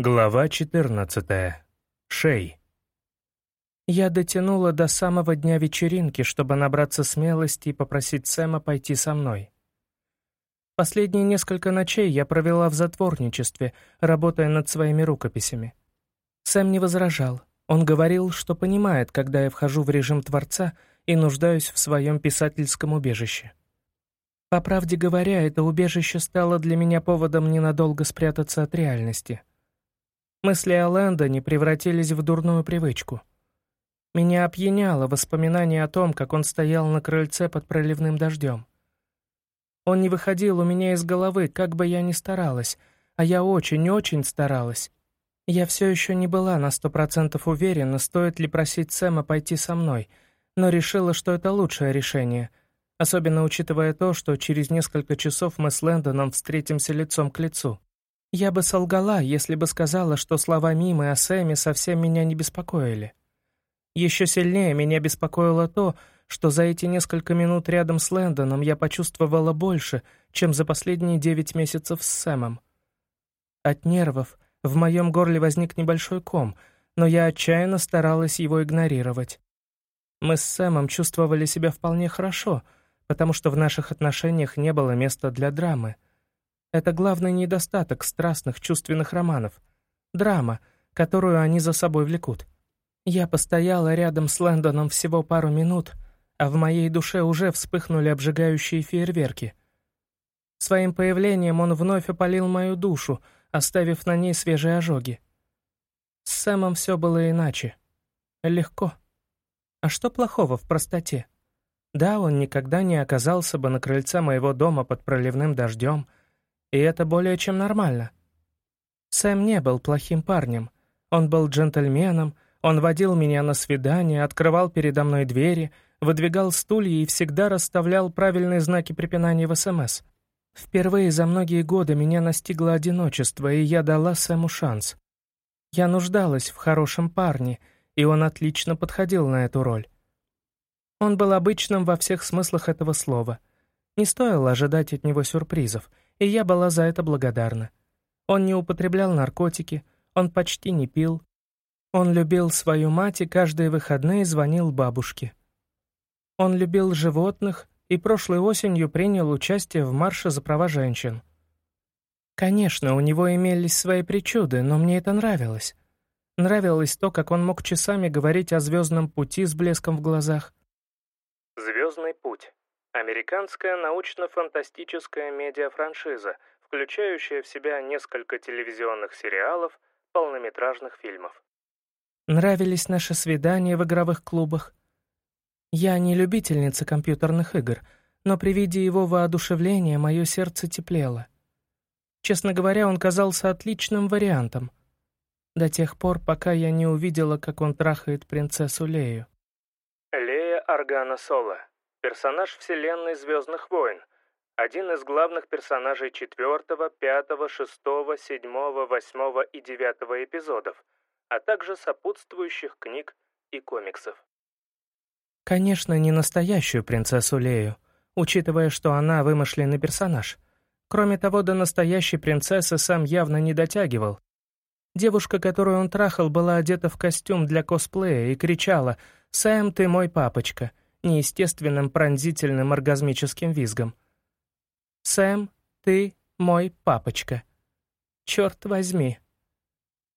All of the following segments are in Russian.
Глава 14. Шей. Я дотянула до самого дня вечеринки, чтобы набраться смелости и попросить Сэма пойти со мной. Последние несколько ночей я провела в затворничестве, работая над своими рукописями. Сэм не возражал. Он говорил, что понимает, когда я вхожу в режим Творца и нуждаюсь в своем писательском убежище. По правде говоря, это убежище стало для меня поводом ненадолго спрятаться от реальности — Мысли о Лэндоне превратились в дурную привычку. Меня опьяняло воспоминание о том, как он стоял на крыльце под проливным дождем. Он не выходил у меня из головы, как бы я ни старалась, а я очень-очень старалась. Я все еще не была на сто процентов уверена, стоит ли просить Сэма пойти со мной, но решила, что это лучшее решение, особенно учитывая то, что через несколько часов мы с Лэндоном встретимся лицом к лицу. Я бы солгала, если бы сказала, что слова Мимы о Сэме совсем меня не беспокоили. Еще сильнее меня беспокоило то, что за эти несколько минут рядом с Лэндоном я почувствовала больше, чем за последние девять месяцев с Сэмом. От нервов в моем горле возник небольшой ком, но я отчаянно старалась его игнорировать. Мы с Сэмом чувствовали себя вполне хорошо, потому что в наших отношениях не было места для драмы — это главный недостаток страстных чувственных романов. Драма, которую они за собой влекут. Я постояла рядом с Лэндоном всего пару минут, а в моей душе уже вспыхнули обжигающие фейерверки. Своим появлением он вновь опалил мою душу, оставив на ней свежие ожоги. С Сэмом все было иначе. Легко. А что плохого в простоте? Да, он никогда не оказался бы на крыльце моего дома под проливным дождем — и это более чем нормально. Сэм не был плохим парнем. Он был джентльменом, он водил меня на свидания, открывал передо мной двери, выдвигал стулья и всегда расставлял правильные знаки препинания в СМС. Впервые за многие годы меня настигло одиночество, и я дала Сэму шанс. Я нуждалась в хорошем парне, и он отлично подходил на эту роль. Он был обычным во всех смыслах этого слова. Не стоило ожидать от него сюрпризов — и я была за это благодарна. Он не употреблял наркотики, он почти не пил. Он любил свою мать и каждые выходные звонил бабушке. Он любил животных и прошлой осенью принял участие в марше за права женщин. Конечно, у него имелись свои причуды, но мне это нравилось. Нравилось то, как он мог часами говорить о звездном пути с блеском в глазах. «Звездный путь» Американская научно-фантастическая медиафраншиза, включающая в себя несколько телевизионных сериалов, полнометражных фильмов. Нравились наши свидания в игровых клубах. Я не любительница компьютерных игр, но при виде его воодушевления мое сердце теплело. Честно говоря, он казался отличным вариантом. До тех пор, пока я не увидела, как он трахает принцессу Лею. Лея Аргана Соло Персонаж вселенной «Звездных войн», один из главных персонажей четвертого, пятого, шестого, седьмого, восьмого и девятого эпизодов, а также сопутствующих книг и комиксов. Конечно, не настоящую принцессу Лею, учитывая, что она вымышленный персонаж. Кроме того, до настоящей принцессы сам явно не дотягивал. Девушка, которую он трахал, была одета в костюм для косплея и кричала «Сэм, ты мой папочка», неестественным пронзительным оргазмическим визгом. «Сэм, ты мой папочка. Черт возьми!»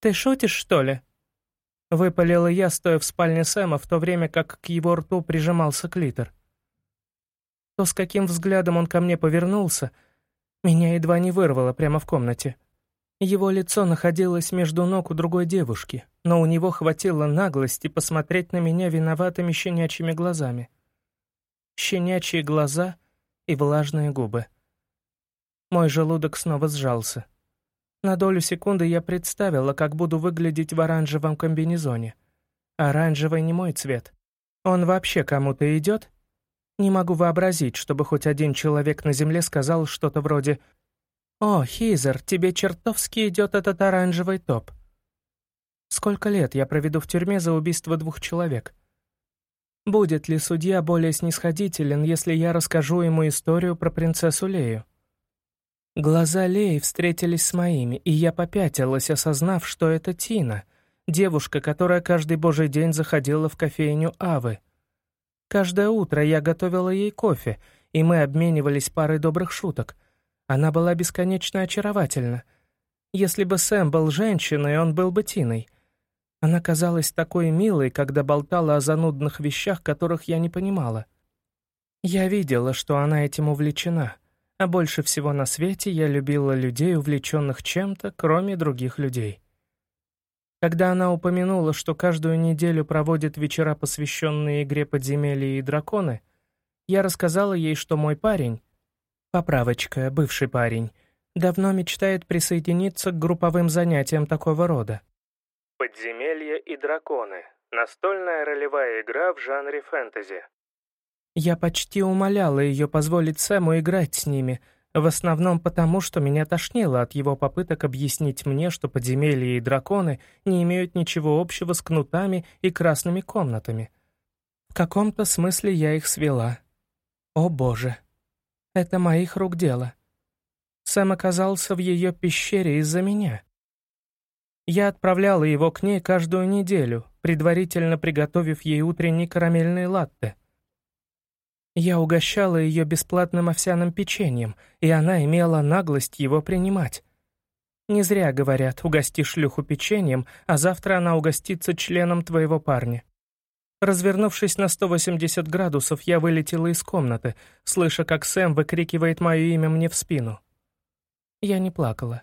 «Ты шутишь, что ли?» Выпалила я, стоя в спальне Сэма, в то время как к его рту прижимался клитор. То, с каким взглядом он ко мне повернулся, меня едва не вырвало прямо в комнате. Его лицо находилось между ног у другой девушки, но у него хватило наглости посмотреть на меня виноватыми щенячьими глазами. Щенячьи глаза и влажные губы. Мой желудок снова сжался. На долю секунды я представила, как буду выглядеть в оранжевом комбинезоне. Оранжевый не мой цвет. Он вообще кому-то идет? Не могу вообразить, чтобы хоть один человек на Земле сказал что-то вроде «О, Хизер, тебе чертовски идет этот оранжевый топ». Сколько лет я проведу в тюрьме за убийство двух человек? Будет ли судья более снисходителен, если я расскажу ему историю про принцессу Лею? Глаза Леи встретились с моими, и я попятилась, осознав, что это Тина, девушка, которая каждый божий день заходила в кофейню Авы. Каждое утро я готовила ей кофе, и мы обменивались парой добрых шуток. Она была бесконечно очаровательна. Если бы Сэм был женщиной, он был бы Тиной. Она казалась такой милой, когда болтала о занудных вещах, которых я не понимала. Я видела, что она этим увлечена — а больше всего на свете я любила людей, увлеченных чем-то, кроме других людей. Когда она упомянула, что каждую неделю проводит вечера, посвященные игре «Подземелья и драконы», я рассказала ей, что мой парень, поправочка, бывший парень, давно мечтает присоединиться к групповым занятиям такого рода. «Подземелья и драконы» — настольная ролевая игра в жанре фэнтези. Я почти умоляла ее позволить Сэму играть с ними, в основном потому, что меня тошнило от его попыток объяснить мне, что подземелья и драконы не имеют ничего общего с кнутами и красными комнатами. В каком-то смысле я их свела. О боже, это моих рук дело. Сэм оказался в ее пещере из-за меня. Я отправляла его к ней каждую неделю, предварительно приготовив ей утренний карамельный латте — я угощала ее бесплатным овсяным печеньем, и она имела наглость его принимать. Не зря говорят, угости шлюху печеньем, а завтра она угостится членом твоего парня. Развернувшись на 180 градусов, я вылетела из комнаты, слыша, как Сэм выкрикивает мое имя мне в спину. Я не плакала.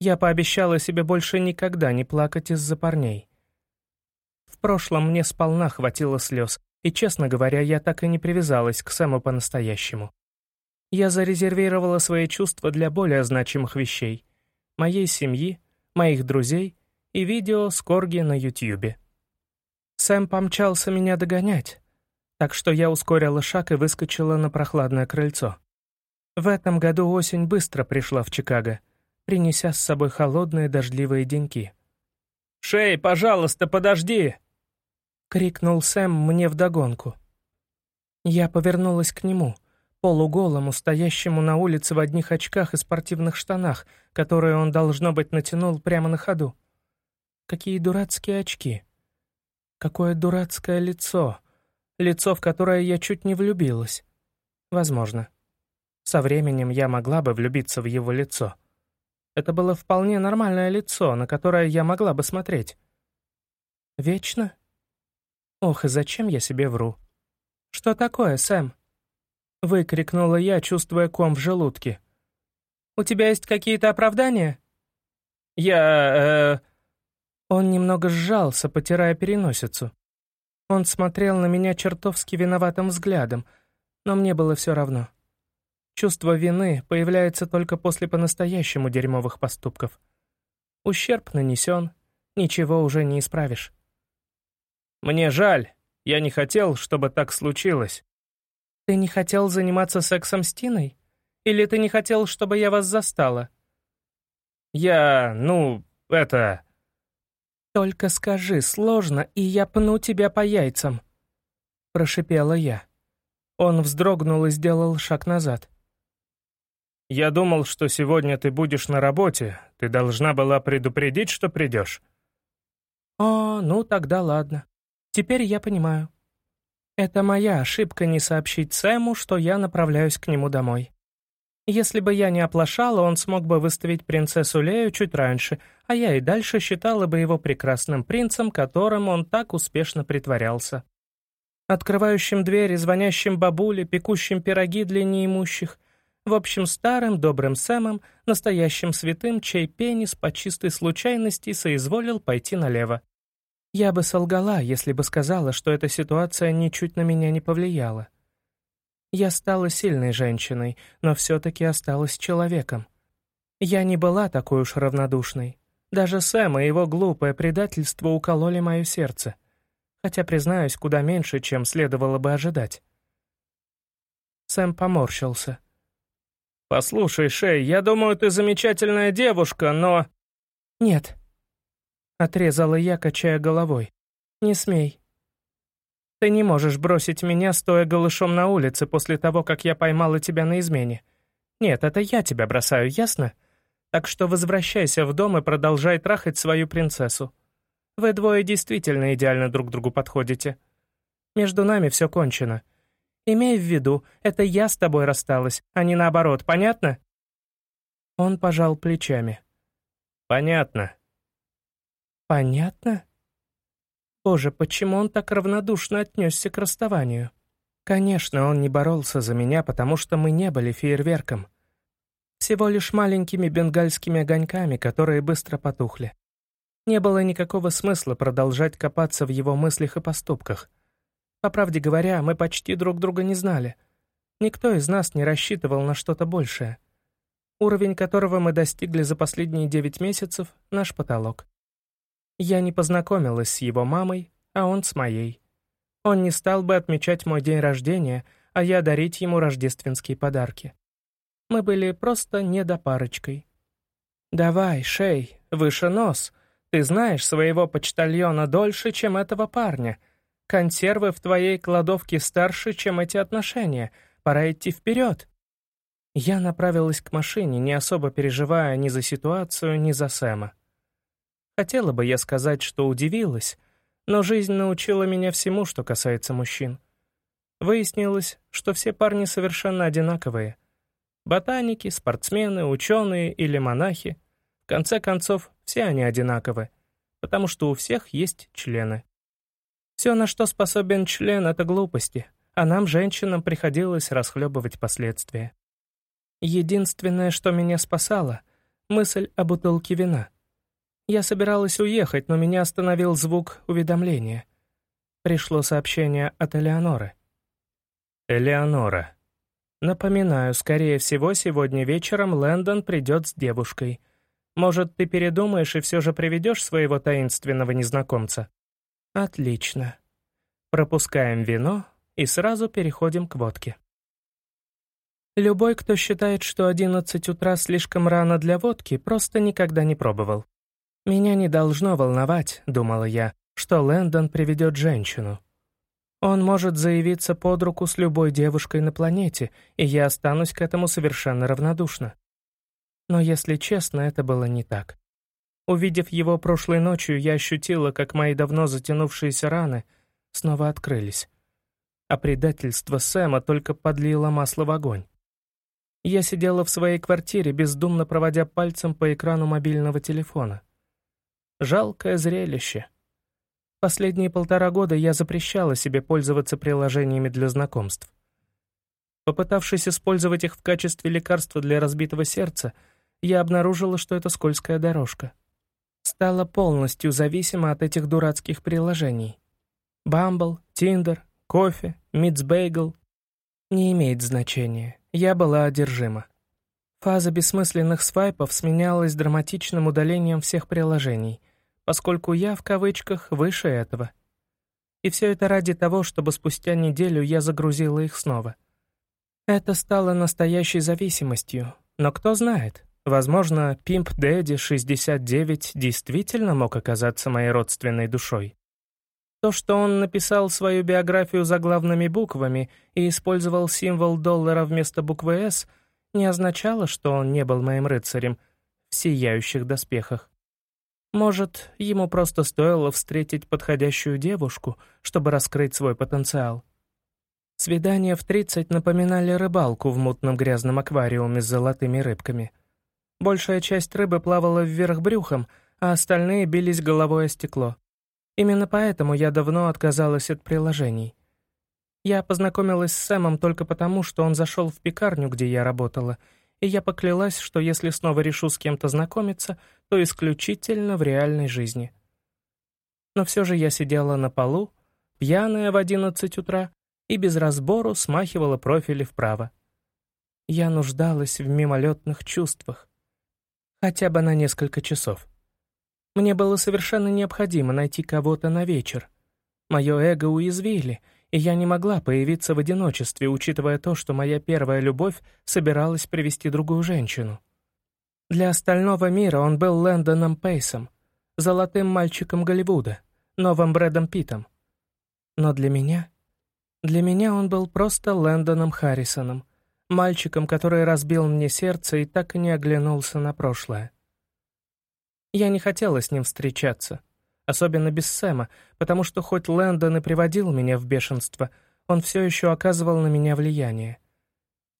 Я пообещала себе больше никогда не плакать из-за парней. В прошлом мне сполна хватило слез, и, честно говоря, я так и не привязалась к Сэму по-настоящему. Я зарезервировала свои чувства для более значимых вещей. Моей семьи, моих друзей и видео с Корги на Ютьюбе. Сэм помчался меня догонять, так что я ускорила шаг и выскочила на прохладное крыльцо. В этом году осень быстро пришла в Чикаго, принеся с собой холодные дождливые деньки. «Шей, пожалуйста, подожди!» крикнул Сэм мне вдогонку. Я повернулась к нему, полуголому, стоящему на улице в одних очках и спортивных штанах, которые он, должно быть, натянул прямо на ходу. Какие дурацкие очки. Какое дурацкое лицо. Лицо, в которое я чуть не влюбилась. Возможно. Со временем я могла бы влюбиться в его лицо. Это было вполне нормальное лицо, на которое я могла бы смотреть. Вечно? Ох, и зачем я себе вру? «Что такое, Сэм?» Выкрикнула я, чувствуя ком в желудке. «У тебя есть какие-то оправдания?» «Я... Э...» Он немного сжался, потирая переносицу. Он смотрел на меня чертовски виноватым взглядом, но мне было все равно. Чувство вины появляется только после по-настоящему дерьмовых поступков. Ущерб нанесен, ничего уже не исправишь. «Мне жаль. Я не хотел, чтобы так случилось». «Ты не хотел заниматься сексом с Тиной? Или ты не хотел, чтобы я вас застала?» «Я... ну... это...» «Только скажи, сложно, и я пну тебя по яйцам», — прошипела я. Он вздрогнул и сделал шаг назад. «Я думал, что сегодня ты будешь на работе. Ты должна была предупредить, что придешь». «О, ну тогда ладно. Теперь я понимаю. Это моя ошибка не сообщить Сэму, что я направляюсь к нему домой. Если бы я не оплошала, он смог бы выставить принцессу Лею чуть раньше, а я и дальше считала бы его прекрасным принцем, которым он так успешно притворялся. Открывающим двери, звонящим бабуле, пекущим пироги для неимущих. В общем, старым добрым Сэмом, настоящим святым, чей пенис по чистой случайности соизволил пойти налево. Я бы солгала, если бы сказала, что эта ситуация ничуть на меня не повлияла. Я стала сильной женщиной, но все-таки осталась человеком. Я не была такой уж равнодушной. Даже Сэм и его глупое предательство укололи мое сердце. Хотя, признаюсь, куда меньше, чем следовало бы ожидать. Сэм поморщился. «Послушай, Шей, я думаю, ты замечательная девушка, но...» «Нет», Отрезала я, качая головой. «Не смей. Ты не можешь бросить меня, стоя голышом на улице после того, как я поймала тебя на измене. Нет, это я тебя бросаю, ясно? Так что возвращайся в дом и продолжай трахать свою принцессу. Вы двое действительно идеально друг другу подходите. Между нами все кончено. Имей в виду, это я с тобой рассталась, а не наоборот, понятно?» Он пожал плечами. «Понятно». «Понятно?» Боже, почему он так равнодушно отнесся к расставанию? Конечно, он не боролся за меня, потому что мы не были фейерверком. Всего лишь маленькими бенгальскими огоньками, которые быстро потухли. Не было никакого смысла продолжать копаться в его мыслях и поступках. По правде говоря, мы почти друг друга не знали. Никто из нас не рассчитывал на что-то большее. Уровень которого мы достигли за последние девять месяцев — наш потолок. Я не познакомилась с его мамой, а он с моей. Он не стал бы отмечать мой день рождения, а я дарить ему рождественские подарки. Мы были просто недопарочкой. «Давай, Шей, выше нос. Ты знаешь своего почтальона дольше, чем этого парня. Консервы в твоей кладовке старше, чем эти отношения. Пора идти вперед». Я направилась к машине, не особо переживая ни за ситуацию, ни за Сэма. Хотела бы я сказать, что удивилась, но жизнь научила меня всему, что касается мужчин. Выяснилось, что все парни совершенно одинаковые. Ботаники, спортсмены, ученые или монахи. В конце концов, все они одинаковы, потому что у всех есть члены. Все, на что способен член, — это глупости, а нам, женщинам, приходилось расхлебывать последствия. Единственное, что меня спасало — мысль о бутылке вина. Я собиралась уехать, но меня остановил звук уведомления. Пришло сообщение от Элеоноры. «Элеонора. Напоминаю, скорее всего, сегодня вечером Лэндон придет с девушкой. Может, ты передумаешь и все же приведешь своего таинственного незнакомца?» «Отлично. Пропускаем вино и сразу переходим к водке». Любой, кто считает, что 11 утра слишком рано для водки, просто никогда не пробовал. «Меня не должно волновать», — думала я, — «что Лэндон приведет женщину. Он может заявиться под руку с любой девушкой на планете, и я останусь к этому совершенно равнодушна». Но, если честно, это было не так. Увидев его прошлой ночью, я ощутила, как мои давно затянувшиеся раны снова открылись. А предательство Сэма только подлило масло в огонь. Я сидела в своей квартире, бездумно проводя пальцем по экрану мобильного телефона. Жалкое зрелище. Последние полтора года я запрещала себе пользоваться приложениями для знакомств. Попытавшись использовать их в качестве лекарства для разбитого сердца, я обнаружила, что это скользкая дорожка. Стала полностью зависима от этих дурацких приложений. Бамбл, Тиндер, кофе, Митсбейгл — не имеет значения. Я была одержима. Фаза бессмысленных свайпов сменялась драматичным удалением всех приложений, поскольку я, в кавычках, выше этого. И все это ради того, чтобы спустя неделю я загрузила их снова. Это стало настоящей зависимостью, но кто знает, возможно, Pimp Daddy 69 действительно мог оказаться моей родственной душой. То, что он написал свою биографию заглавными буквами и использовал символ доллара вместо буквы «С», не означало, что он не был моим рыцарем в сияющих доспехах. Может, ему просто стоило встретить подходящую девушку, чтобы раскрыть свой потенциал. Свидания в 30 напоминали рыбалку в мутном грязном аквариуме с золотыми рыбками. Большая часть рыбы плавала вверх брюхом, а остальные бились головой о стекло. Именно поэтому я давно отказалась от приложений. Я познакомилась с Сэмом только потому, что он зашел в пекарню, где я работала, и я поклялась, что если снова решу с кем-то знакомиться, то исключительно в реальной жизни. Но все же я сидела на полу, пьяная в одиннадцать утра, и без разбору смахивала профили вправо. Я нуждалась в мимолетных чувствах. Хотя бы на несколько часов. Мне было совершенно необходимо найти кого-то на вечер. Мое эго уязвили, и я не могла появиться в одиночестве, учитывая то, что моя первая любовь собиралась привести другую женщину. Для остального мира он был Лэндоном Пейсом, золотым мальчиком Голливуда, новым Брэдом Питом. Но для меня... Для меня он был просто Лэндоном Харрисоном, мальчиком, который разбил мне сердце и так и не оглянулся на прошлое. Я не хотела с ним встречаться, особенно без Сэма, потому что хоть Лэндон и приводил меня в бешенство, он все еще оказывал на меня влияние.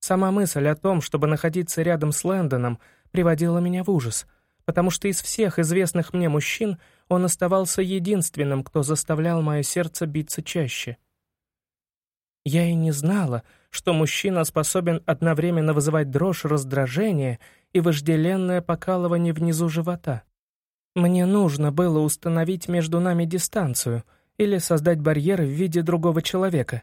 Сама мысль о том, чтобы находиться рядом с Лэндоном, приводила меня в ужас, потому что из всех известных мне мужчин он оставался единственным, кто заставлял мое сердце биться чаще. Я и не знала, что мужчина способен одновременно вызывать дрожь раздражение и вожделенное покалывание внизу живота. Мне нужно было установить между нами дистанцию или создать барьер в виде другого человека.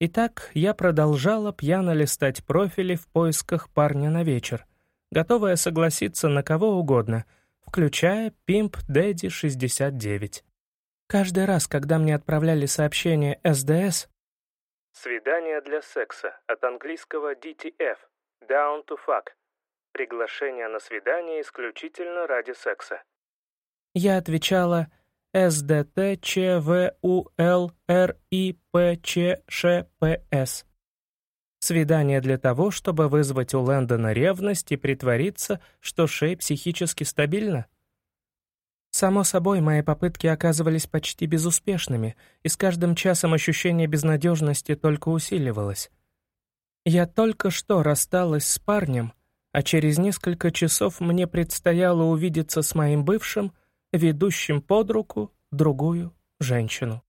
Итак, я продолжала пьяно листать профили в поисках парня на вечер, готовая согласиться на кого угодно, включая Pimp Daddy 69. Каждый раз, когда мне отправляли сообщение СДС, Свидание для секса от английского DTF – Down to Fuck. Приглашение на свидание исключительно ради секса. Я отвечала СДТ ЧВУЛ РИПЧШПС. Свидание для того, чтобы вызвать у Лэндона ревность и притвориться, что Шей психически стабильна? Само собой, мои попытки оказывались почти безуспешными, и с каждым часом ощущение безнадежности только усиливалось. Я только что рассталась с парнем, а через несколько часов мне предстояло увидеться с моим бывшим, ведущим под руку другую женщину.